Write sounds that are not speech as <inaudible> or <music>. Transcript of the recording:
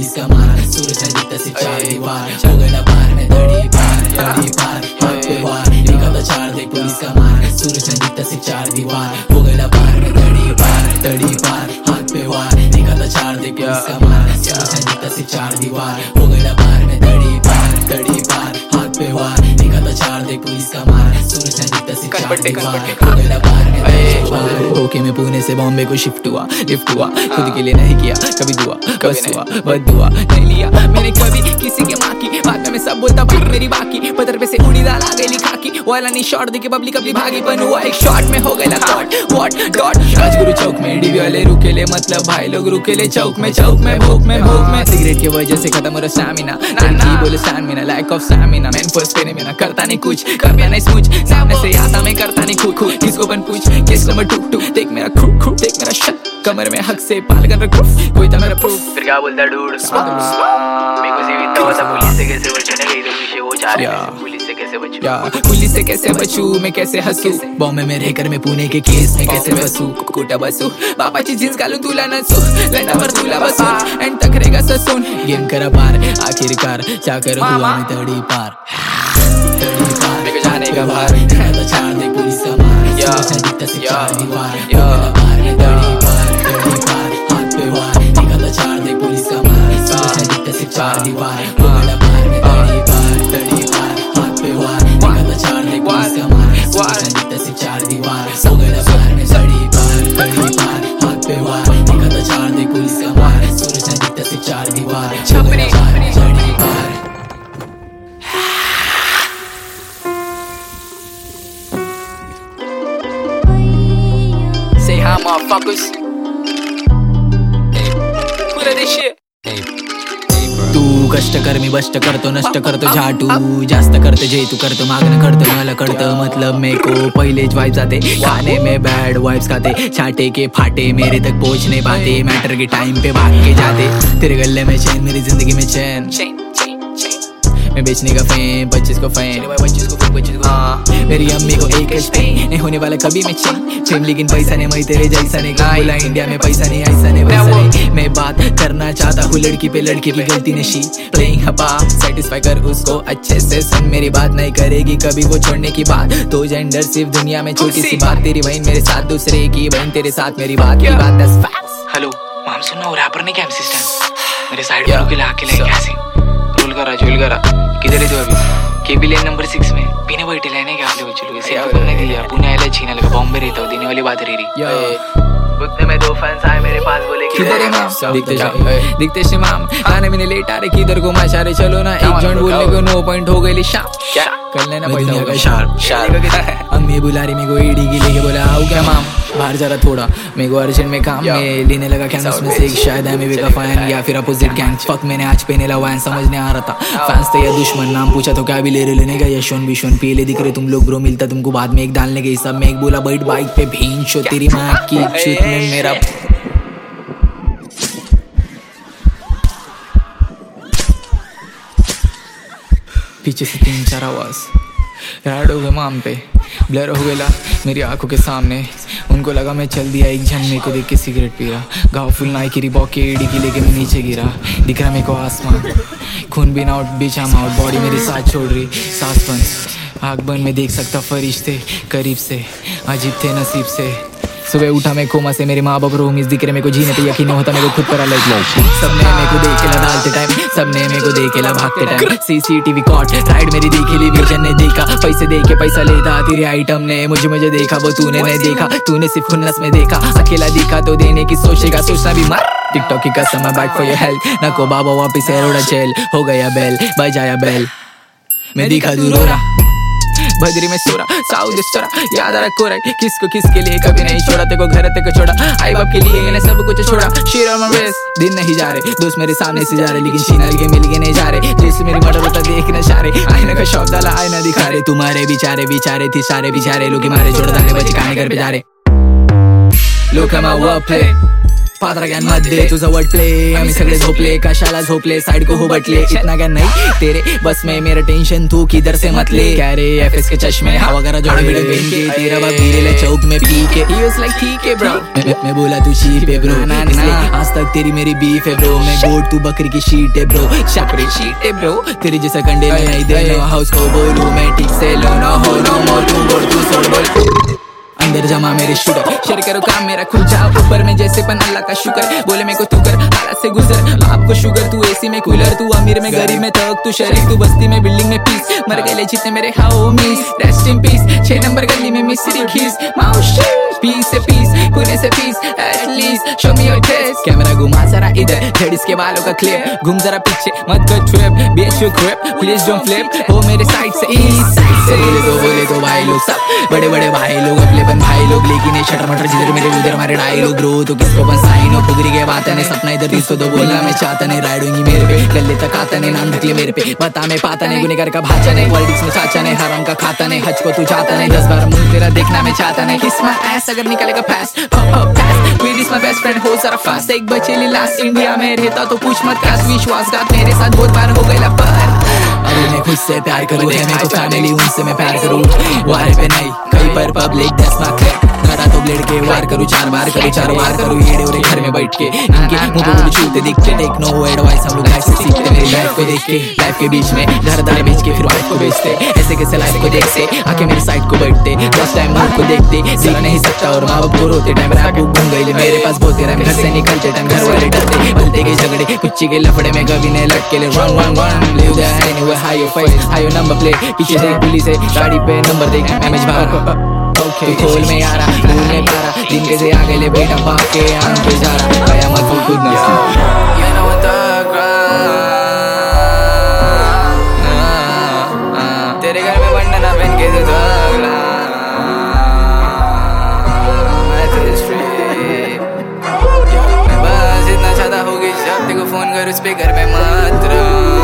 Police का मार सूरज है से चार दीवार हो गया पार में दड़ी पार दड़ी पार हाथ पे वार एक आता चार देख पुलिस का मार सूरज है से चार दीवार हो गया पार में दड़ी पार दड़ी पार हाथ पे वार एक आता चार देख पुलिस का मार सूरज है से चार दीवार हो गया पार में दड़ी पार दड़ी पार हाथ पे वार एक आता चार देख पुलिस का मार सूरज है हो में ओके मैं पुणे से बॉम्बे को शिफ्ट हुआ लिफ्ट हुआ। खुद के लिए नहीं किया कभी दुआ बस नहीं। हुआ बद दुआ नहीं लिया। मैंने कभी किसी के माँ की बाद में सब बोलता भाई मेरी बाकी। पत्थर पे से उड़ी दाल आ गई खाकी वाला नहीं शॉट देके पब्लिक अपनी भागी बन हुआ एक शॉट में हो गया कॉट व्हाट डॉट राजगुरु चौक में डीवी वाले रुके ले मतलब भाई लोग रुके ले चौक में चौक में भूख में भूख में। सिगरेट की वजह से खत्म हो रहा स्टैमिना बोले stamina lack of stamina man first पे मेरा करता नहीं कुछ कर मैं नहीं स्मूच सामने से आता मैं करता नहीं खुद खुद किसको बन पूछ? किस नंबर टू टू देख मेरा खू खू देख मेरा शट कमर में हक से पाल कर रखू। कोई था मेरा प्रूफ फिर क्या बोलता डूड? मेरे को सीवी तो था पुलिस से कैसे बचने गई तो पीछे वो. पुलिस से कैसे बचूं? या। पुलिस से कैसे बचू? मैं कैसे हंसू? बॉम्बे में रहकर मैं पुणे के केस में कैसे कुटा बसू? पापाची जीन्स घालून तुला नसू लंडावर तुला बसू। एंड तक रहेगा ससून। गेम करा पार आखिरकार। चाकर हुआ मैं तड़ी पार। तड़ी पार मेरे जाने का। <laughs> चार दे मार या, सूरज दिखता से चार दीवार या, गया पार मैं तड़ी पार हाथ पे वार निकल तो चार दे पुलिस का मार सूरज दिखता से चार दीवार पार मैं तड़ी पार तड़ी पार हाथ पे वार निकल तो चार दे पुलिस का मार दिखता से चार दीवार हो गया पार मैं तड़ी पार हाथ पे वार निकल तो चार दे पुलिस का मार दिखता से चार दीवार हो motherfuckers. Who did this shit? तू कष्ट कर मी बष्ट करतो नष्ट करतो झाटू. जास्त करते जे तू करतो मागणं करतो मला कळतं मतलब मे को पहले वाइब्स आते खाने में बैड वाइब्स खाते छाटे के फाटे मेरे तक पहुँच नहीं पाते मैटर के टाइम पे भाग के जाते. तेरे गले में चैन मेरी ज़िंदगी में चैन मैं बेचने का फेम पच्चीस को फेम बच्चीस को फिर बच्चीस को हाँ मेरी अम्मी को एक नहीं होने वाला कभी मैं चैन फेम लेकिन पैसा नहीं मैं तेरे जैसा नहीं। बोला इंडिया में पैसा नहीं ऐसा नहीं वैसा नहीं। मैं बात करना चाहता हूँ लड़की पे लड़की की गलती नशी प्लेइंग हपा सेटिस्फाई कर उसको अच्छे से। सुन मेरी बात नहीं करेगी कभी वो छोड़ने की बात। तो जेंडर सिर्फ़ दुनिया में छोटी सी बात। तेरी बहन मेरे साथ दूसरे की बहन तेरे साथ मेरी बात की बात। दस हेलो माम सुनना रैपर नहीं क्या <sighs> मेरे साइड में रुके ला के ले कैसे रोल करा झोल करा। किधर है तू अभी? केबी लेन नंबर सिक्स में। पीने बैठे दिया लगा बॉम्बे रहता हूँ देने वाली बात रही. में दो फैंस आए मेरे पास बोले किधर है माम? दिखते क्या? शे- दिखते से माम में लेट आ रहे किधर को माशारे चलो ना। एक जॉइंट बोलने को नो पॉइंट हो गई शाम क्या? कर लेना पैसा होगा शार्प शार्प अम्मी बुला रही मेरे को ईडी की लेके बोला आओ क्या माम? बाहर जरा थोड़ा। मेरे को अर्जेंट में काम। में लेने लगा क्या में से एक शायद है मेरे का फ़ैन या फिर अपोजिट गैंग फक मैंने आज पहने ला वैन समझ नहीं आ रहा था। फैंस थे या दुश्मन नाम पूछा तो क्या भी ले रहे लेने का? यशवन बिशवन पीले दिख रहे तुम लोग ब्रो मिलता तुमको बाद में एक डालने के सब में। एक बोला बैठ बाइक पे भीन शो तेरी माँ की चुत में मेरा पीछे से तीन चार आवाज़। ऐड हो गए माम पे। ब्लर हो गया मेरी आँखों के सामने। उनको लगा मैं चल दिया एक जन मेरे को देख के सिगरेट पी रहा। गाँव फुल नाई की रिबॉक के एडी की लेके मैं नीचे गिरा। दिख रहा मेरे को आसमान। खून बिना आउट बीच माउट आउट बॉडी मेरे साथ छोड़ रही, सांस बंद आग बन, में देख सकता फरिश्ते, करीब से, अजीब थे नसीब से। सुबह उठा मैं कोमा से मेरे माँ बाप रोमिस दिख रहे मेरे को जीने पे यकीन होता, मेरे को खुद पर अलग सबने मेरे को देखेला डालते टाइम, सबने मेरे को देखेला भागते टाइम। सीसीटीवी कॉट राइड मेरी देखी ली विजन ने देखा, पैसे दे के पैसा लेता, तेरे आइटम ने मुझे मुझे देखा, वो तूने नहीं देखा, तूने सिर्फ़ खुन्नस में देखा। अकेला दिखा तो देने की सोचेगा, सोचना भी मर। टिकटॉक की कसम है बैक फॉर योर हेल्थ नको बाबा वापिस रोड़ा जेल हो गया बेल बजाया बेल मैं दिखा दूर हो रहा बदरी में सोरा, साउथ सोरा, याद आ रहा किसको किसके लिए कभी नहीं छोड़ा तेको घर तेको छोड़ा, आई बाप के लिए मैंने सब कुछ छोड़ा। शेर और दिन नहीं जा रहे, दोस्त मेरे सामने से जा रहे, लेकिन शीनल के मिल के नहीं जा रहे। जैसे मेरी मर्डर होता देख न सारे आईना का शौक डाला, आईना दिखा रहे, तुम्हारे बिचारे बिचारे थी, सारे बिचारे, लोग मारे छोड़ दाने बचे खाने घर पे जा रहे। लोग हमा वर्क प्ले फादर ज्ञान मध्ये तुझं वट प्ले आम्ही सगळे झोपले कशाला झोपले? साइड को हो बटले इतना ज्ञान नहीं तेरे. बस में मेरा टेंशन तू किधर से मतले? क्या रे एफएस के चश्मे हवा करा जोड़े मेरे बेन के. तेरा बाप गिरेले चौक में पी के ही वाज लाइक ठीक है ब्रो मैं, मैं बोला तू शीप है ब्रो ना ना आज तक तेरी मेरी बीफ है ब्रो मैं गोट तू बकरी की शीट है ब्रो शाकरी शीट है ब्रो तेरी जैसा कंडे में नहीं दे हाउस को बोलूँ मैं ठीक से जमा मेरे शुगर। शेयर करो काम मेरा खुल जा ऊपर में जैसे पन अल्लाह का शुक्र। बोले मेरे को तू कर हालात से गुजर। आपको शुगर तू एसी में कूलर तू अमीर में गरीब में थक। तू शरीफ तू बस्ती में बिल्डिंग में पीस मर गए जितने मेरे how miss rest in peace छह नंबर गली में मिस्री खीस माउश पीस से पीस पुणे से peace at least show me your test camera घुमा जरा इधर जेडिस के बालों का क्लिप घूम जरा पीछे मत कर trip beach you creep please don't flip हो मेरे साइड से ईस्ट साइड से बोले तो बोले तो भाई लोग सब। बड़े बड़े भाई लोग अपने बन भाई लोग लेकिन मटर जिधर मेरे उधर मारे तो किसको बन साइन पुगरी के बात है सपना इधर तो बोलना मैं चाहता नहीं राइड होंगी मेरे पे। तक आता नहीं, नाम निकले मेरे पे। बता मैं पाता नहीं का भाचा नहीं में चाचा नहीं, हराम का खाता नहीं, हज को तू चाहता नहीं, दस बार मुँह तेरा देखना मैं चाहता नहीं। किस माय अगर निकलेगा fast is my best friend, हो जरा फास्ट एक बचेली लास्ट इंडिया में रहता तो पूछ मत, काश विश्वासघात मेरे साथ बहुत बार हो गया, पर। अभी मैं खुद से प्यार करूँ, है मेरे को फैमिली उनसे मैं प्यार करूँ। वार पे नहीं, कहीं पर पब्लिक दस मार्क करा तो ब्लेड के वार करूँ, चार बार करूँ, चार बार करूँ ये डोरे घर में बैठ के। इनके मुँह पे छूते दिखते टेक नो एडवाइस हम लोग लाइफ सीखते मेरी लाइफ को देख के लाइफ के बीच में घर दार बेच के को बेचते। ऐसे कैसे लाइफ को देख से आके मेरी साइड को बैठते। फ़र्स्ट टाइम मुँह को देखते। देख नहीं सकता और माँ बाप को रोते टाइम रैप बुक घूम गई मेरे पास बहुत तेरा घर से निकलते टाइम घर वाले डरते। बोलते के झगड़े कुछ के लफड़े में कभी नहीं लटके ले। Run run run live the anyway high your face high number plate पीछे से पुलिस है गाड़ी पे नंबर देख एमएच बाहर। तू खोल में आ रहा भूल में पारा दिन के से आगे ले बेटा बाप के आम पे जा रहा। गया मत खुद ना। nigga thug life to the street मैं बस इतना चाहता हूँ कि जब तेरे को फ़ोन कर उस पे में मात्रा